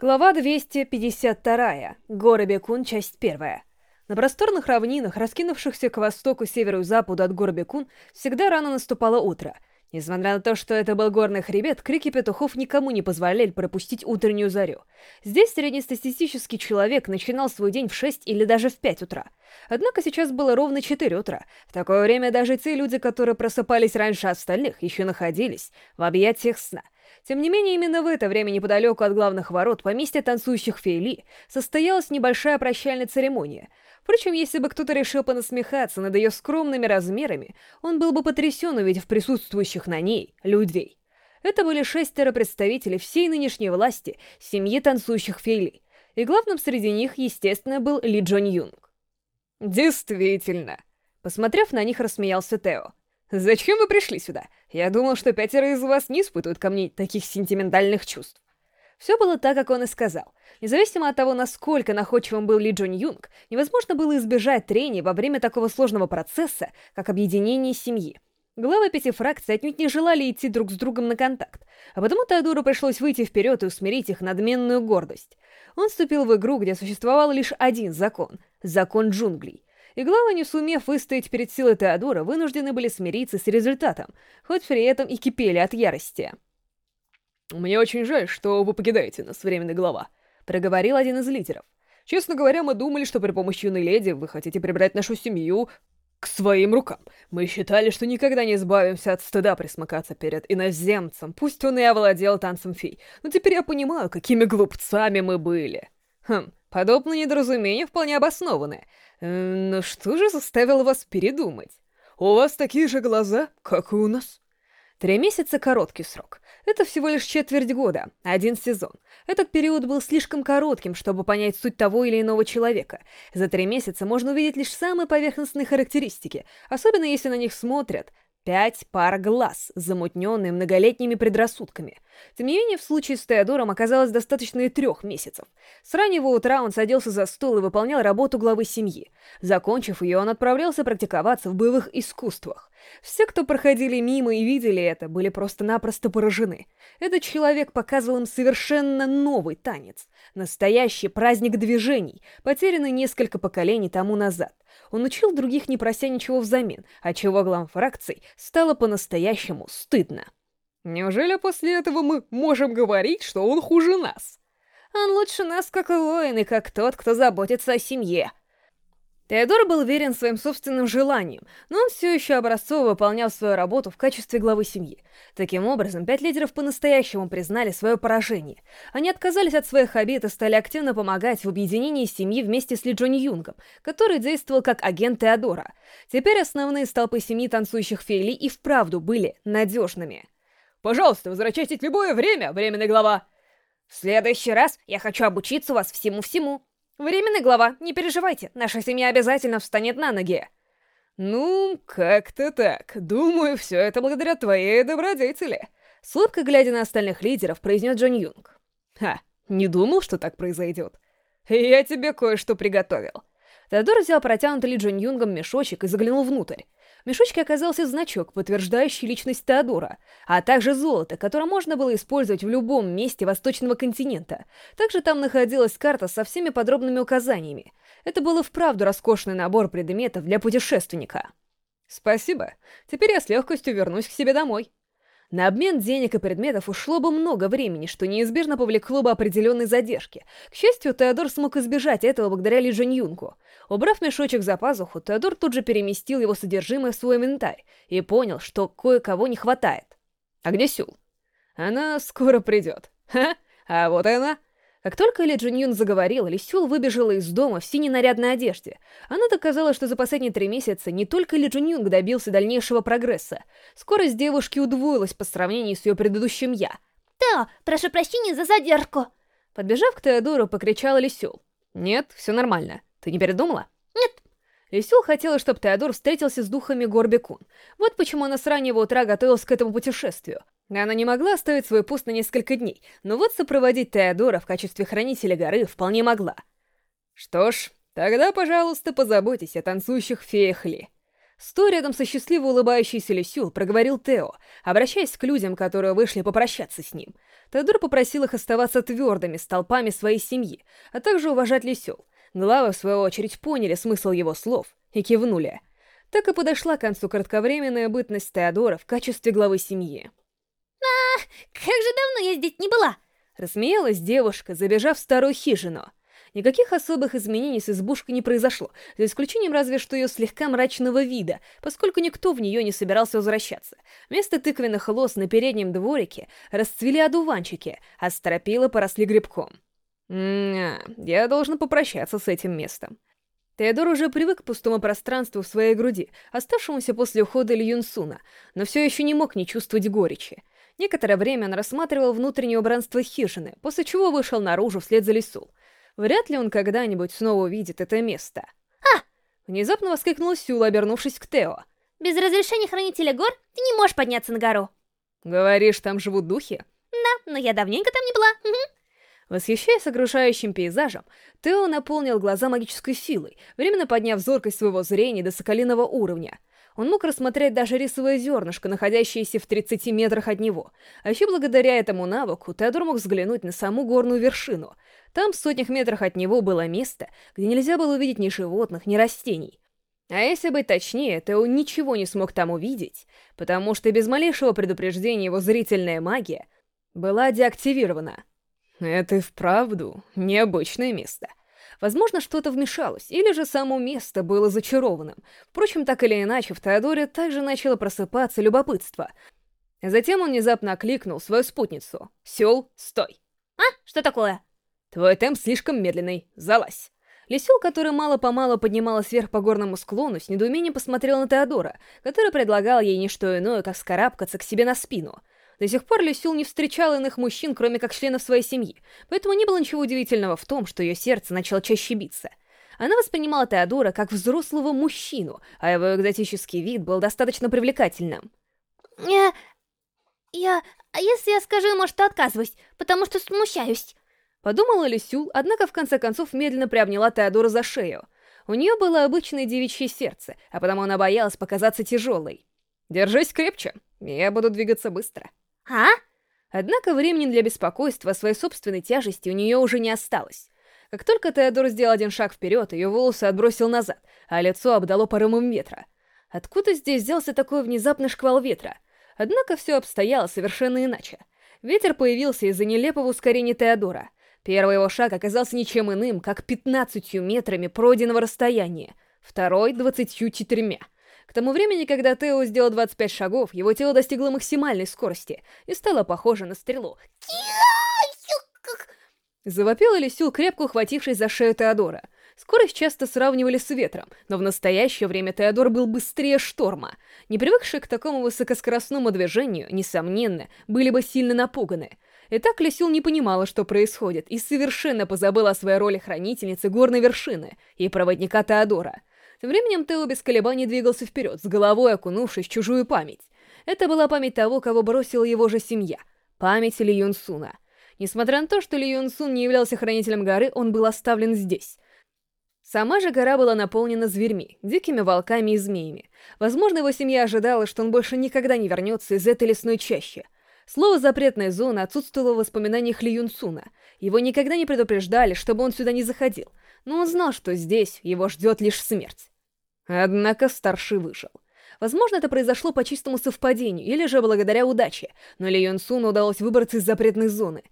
Глава 252. Горы Бекун, часть первая. На просторных равнинах, раскинувшихся к востоку, северу и западу от гор Бекун, всегда рано наступало утро. Несмотря на то, что это был горный хребет, крики петухов никому не позволяли пропустить утреннюю зарю. Здесь среднестатистический человек начинал свой день в 6 или даже в 5 утра. Однако сейчас было ровно 4 утра. В такое время даже те люди, которые просыпались раньше остальных, еще находились в объятиях сна — тем не менее, именно в это время неподалеку от главных ворот поместья танцующих фейли состоялась небольшая прощальная церемония. Впрочем, если бы кто-то решил понасмехаться над ее скромными размерами, он был бы потрясен, увидев присутствующих на ней людей. Это были шестеро представителей всей нынешней власти семьи танцующих фейли, и главным среди них, естественно, был Ли Джон Юнг. «Действительно!» Посмотрев на них, рассмеялся Тео. «Зачем вы пришли сюда? Я думал, что пятеро из вас не испытывают ко мне таких сентиментальных чувств». Все было так, как он и сказал. Независимо от того, насколько находчивым был Ли Джон Юнг, невозможно было избежать трений во время такого сложного процесса, как объединение семьи. Главы пяти фракций отнюдь не желали идти друг с другом на контакт, а потому Теодору пришлось выйти вперед и усмирить их надменную гордость. Он вступил в игру, где существовал лишь один закон — закон джунглей — и главы, не сумев выстоять перед силой Теодора, вынуждены были смириться с результатом, хоть при этом и кипели от ярости. «Мне очень жаль, что вы покидаете нас, временный глава», — проговорил один из лидеров. «Честно говоря, мы думали, что при помощи юной леди вы хотите прибрать нашу семью к своим рукам. Мы считали, что никогда не избавимся от стыда присмыкаться перед иноземцем, пусть он и овладел танцем фей, но теперь я понимаю, какими глупцами мы были». Хм, подобные недоразумения вполне обоснованы. Но что же заставило вас передумать? У вас такие же глаза, как и у нас. Три месяца — короткий срок. Это всего лишь четверть года, один сезон. Этот период был слишком коротким, чтобы понять суть того или иного человека. За три месяца можно увидеть лишь самые поверхностные характеристики, особенно если на них смотрят Пять пар глаз, замутненные многолетними предрассудками. Тем не менее, в случае с Теодором оказалось достаточно и трех месяцев. С раннего утра он садился за стол и выполнял работу главы семьи. Закончив ее, он отправлялся практиковаться в боевых искусствах. Все, кто проходили мимо и видели это, были просто-напросто поражены. Этот человек показывал им совершенно новый танец. Настоящий праздник движений, потерянный несколько поколений тому назад. Он учил других, не прося ничего взамен, отчего главам фракций стало по-настоящему стыдно. Неужели после этого мы можем говорить, что он хуже нас? Он лучше нас как воин и как тот, кто заботится о семье. Теодор был верен своим собственным желаниям, но он все еще образцово выполнял свою работу в качестве главы семьи. Таким образом, пять лидеров по-настоящему признали свое поражение. Они отказались от своих обид и стали активно помогать в объединении семьи вместе с Ли Джони Юнгом, который действовал как агент Теодора. Теперь основные столпы семьи танцующих фейли и вправду были надежными. «Пожалуйста, возвращайтесь в любое время, временный глава!» «В следующий раз я хочу обучиться вас всему-всему», Временный глава, не переживайте, наша семья обязательно встанет на ноги. Ну, как-то так. Думаю, все это благодаря твоей добродетели. С улыбкой глядя на остальных лидеров, произнес Джон Юнг. Ха, не думал, что так произойдет. Я тебе кое-что приготовил. Теодор взял протянутый Ли Джон Юнгом мешочек и заглянул внутрь. В мешочке оказался значок, подтверждающий личность Теодора, а также золото, которое можно было использовать в любом месте восточного континента. Также там находилась карта со всеми подробными указаниями. Это был и вправду роскошный набор предметов для путешественника. «Спасибо. Теперь я с легкостью вернусь к себе домой». На обмен денег и предметов ушло бы много времени, что неизбежно повлекло бы определенной задержки. К счастью, Теодор смог избежать этого благодаря Ли Джин Юнку. Убрав мешочек за пазуху, Теодор тут же переместил его содержимое в свой инвентарь и понял, что кое-кого не хватает. «А где Сюл?» «Она скоро придет». «Ха, а вот и она». Как только Ли Джин Юн заговорил, Ли Сюл выбежала из дома в синей нарядной одежде. Она доказала, что за последние три месяца не только Ли Джин Юнг добился дальнейшего прогресса. Скорость девушки удвоилась по сравнению с ее предыдущим «я». «Тео, прошу прощения за задержку!» Подбежав к Теодору, покричала Ли Сюл. «Нет, все нормально. Ты не передумала?» «Нет». Лисюл хотела, чтобы Теодор встретился с духами Горбекун. Вот почему она с раннего утра готовилась к этому путешествию. Она не могла оставить свой пост на несколько дней, но вот сопроводить Теодора в качестве хранителя горы вполне могла. Что ж, тогда, пожалуйста, позаботьтесь о танцующих феях Ли. Стоя рядом со счастливо улыбающейся Люсюл, проговорил Тео, обращаясь к людям, которые вышли попрощаться с ним. Теодор попросил их оставаться твердыми столпами своей семьи, а также уважать Люсюл. Главы, в свою очередь, поняли смысл его слов и кивнули. Так и подошла к концу кратковременная бытность Теодора в качестве главы семьи. «А, как же давно я здесь не была!» Рассмеялась девушка, забежав в старую хижину. Никаких особых изменений с избушкой не произошло, за исключением разве что ее слегка мрачного вида, поскольку никто в нее не собирался возвращаться. Вместо тыквенных лоз на переднем дворике расцвели одуванчики, а стропила поросли грибком. М-м, я должен попрощаться с этим местом. Теодор уже привык к пустому пространству в своей груди, оставшемуся после ухода Ли Юнсуна, но все еще не мог не чувствовать горечи. Некоторое время он рассматривал внутреннее убранство хижины, после чего вышел наружу вслед за Лису. Вряд ли он когда-нибудь снова увидит это место. «А!» Внезапно воскликнул Сюла, обернувшись к Тео. «Без разрешения Хранителя Гор ты не можешь подняться на гору». «Говоришь, там живут духи?» «Да, но я давненько там не была». Восхищаясь окружающим пейзажем, Тео наполнил глаза магической силой, временно подняв зоркость своего зрения до соколиного уровня. Он мог рассмотреть даже рисовое зернышко, находящееся в 30 метрах от него. А еще благодаря этому навыку Теодор мог взглянуть на саму горную вершину. Там, в сотнях метрах от него, было место, где нельзя было увидеть ни животных, ни растений. А если быть точнее, Тео ничего не смог там увидеть, потому что без малейшего предупреждения его зрительная магия была деактивирована. Это и вправду необычное место. Возможно, что-то вмешалось, или же само место было зачарованным. Впрочем, так или иначе, в Теодоре также начало просыпаться любопытство. Затем он внезапно окликнул свою спутницу. «Сёл, стой!» «А? Что такое?» «Твой темп слишком медленный. Залазь!» Лисел, которая мало-помалу поднималась вверх по горному склону, с недоумением посмотрел на Теодора, который предлагал ей не что иное, как скарабкаться к себе на спину — до сих пор Люсюл не встречала иных мужчин, кроме как членов своей семьи, поэтому не было ничего удивительного в том, что ее сердце начало чаще биться. Она воспринимала Теодора как взрослого мужчину, а его экзотический вид был достаточно привлекательным. Я... я... А если я скажу ему, что отказываюсь, потому что смущаюсь? Подумала Люсюл, однако в конце концов медленно приобняла Теодора за шею. У нее было обычное девичье сердце, а потому она боялась показаться тяжелой. «Держись крепче, я буду двигаться быстро». А? Однако времени для беспокойства о своей собственной тяжести у нее уже не осталось. Как только Теодор сделал один шаг вперед, ее волосы отбросил назад, а лицо обдало порывом ветра. Откуда здесь взялся такой внезапный шквал ветра? Однако все обстояло совершенно иначе. Ветер появился из-за нелепого ускорения Теодора. Первый его шаг оказался ничем иным, как 15 метрами пройденного расстояния, второй — 24. К тому времени, когда Тео сделал 25 шагов, его тело достигло максимальной скорости и стало похоже на стрелу. Завопила Лисюл, крепко ухватившись за шею Теодора. Скорость часто сравнивали с ветром, но в настоящее время Теодор был быстрее шторма. Не привыкшие к такому высокоскоростному движению, несомненно, были бы сильно напуганы. Итак, Лисюл не понимала, что происходит, и совершенно позабыла о своей роли хранительницы горной вершины и проводника Теодора. Тем временем Тео без колебаний двигался вперед, с головой окунувшись в чужую память. Это была память того, кого бросила его же семья. Память Ли Юн Суна. Несмотря на то, что Ли Юн Сун не являлся хранителем горы, он был оставлен здесь. Сама же гора была наполнена зверьми, дикими волками и змеями. Возможно, его семья ожидала, что он больше никогда не вернется из этой лесной чащи. Слово «запретная зона» отсутствовало в воспоминаниях Ли Юн Суна. Его никогда не предупреждали, чтобы он сюда не заходил, но он знал, что здесь его ждет лишь смерть. Однако старший выжил. Возможно, это произошло по чистому совпадению, или же благодаря удаче, но Ли Юн Суну удалось выбраться из запретной зоны.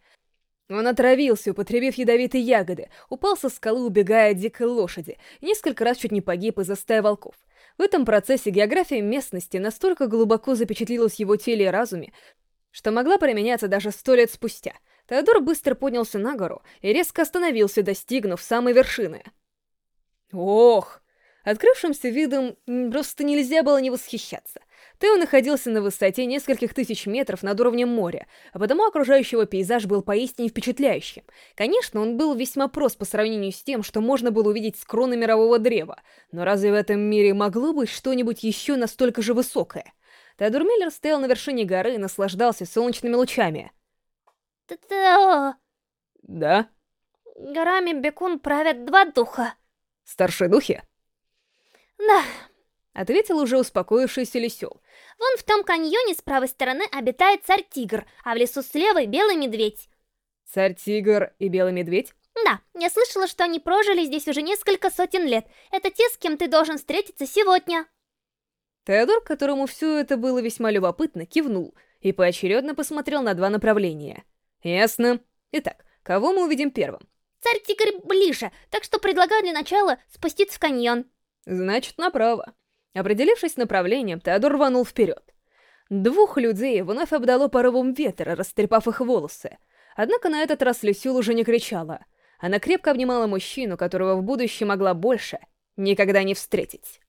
Он отравился, употребив ядовитые ягоды, упал со скалы, убегая от дикой лошади, и несколько раз чуть не погиб из-за стаи волков. В этом процессе география местности настолько глубоко запечатлилась в его теле и разуме, что могла применяться даже сто лет спустя. Теодор быстро поднялся на гору и резко остановился, достигнув самой вершины. Ох! Открывшимся видом просто нельзя было не восхищаться. Тео находился на высоте нескольких тысяч метров над уровнем моря, а потому окружающего пейзаж был поистине впечатляющим. Конечно, он был весьма прост по сравнению с тем, что можно было увидеть с кроны мирового древа, но разве в этом мире могло быть что-нибудь еще настолько же высокое? Теодор Миллер стоял на вершине горы и наслаждался солнечными лучами. Тео... Да? Горами Бекун правят два духа. Старшие духи? Да. Ответил уже успокоившийся Лисел. Вон в том каньоне с правой стороны обитает царь-тигр, а в лесу с левой белый медведь. Царь-тигр и белый медведь? Да, я слышала, что они прожили здесь уже несколько сотен лет. Это те, с кем ты должен встретиться сегодня. Теодор, которому все это было весьма любопытно, кивнул и поочередно посмотрел на два направления. Ясно. Итак, кого мы увидим первым? Царь-тигр ближе, так что предлагаю для начала спуститься в каньон. Значит, направо. Определившись направлением, Теодор рванул вперед. Двух людей вновь обдало порывом ветра, растрепав их волосы. Однако на этот раз Люсюл уже не кричала. Она крепко обнимала мужчину, которого в будущем могла больше никогда не встретить.